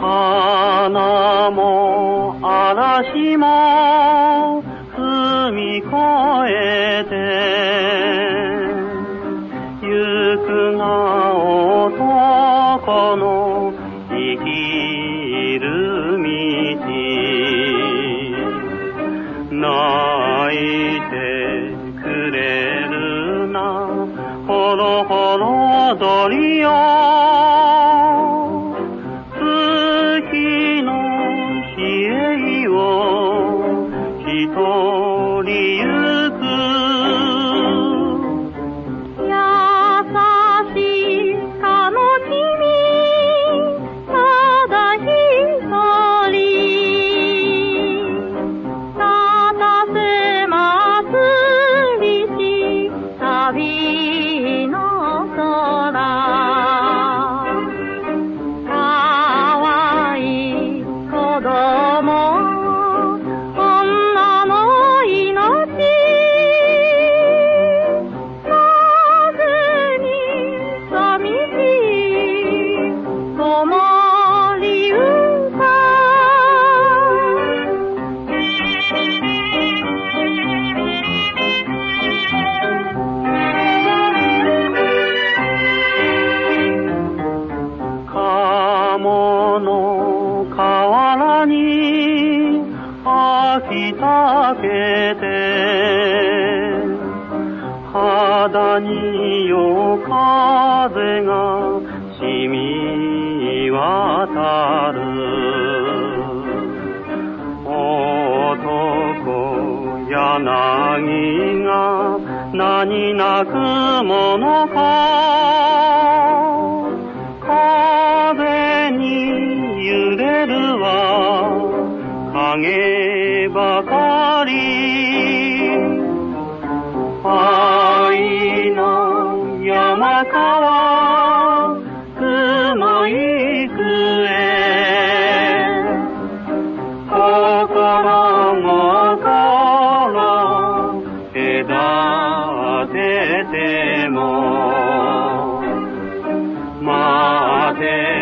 花も嵐もほろほろ鳥よ月の冷えを一人ゆの河原に秋たけて肌に夜風が染み渡る。男柳が何なくものか。影ばかり。愛の山川雲行くへ心も心隔てても。待て。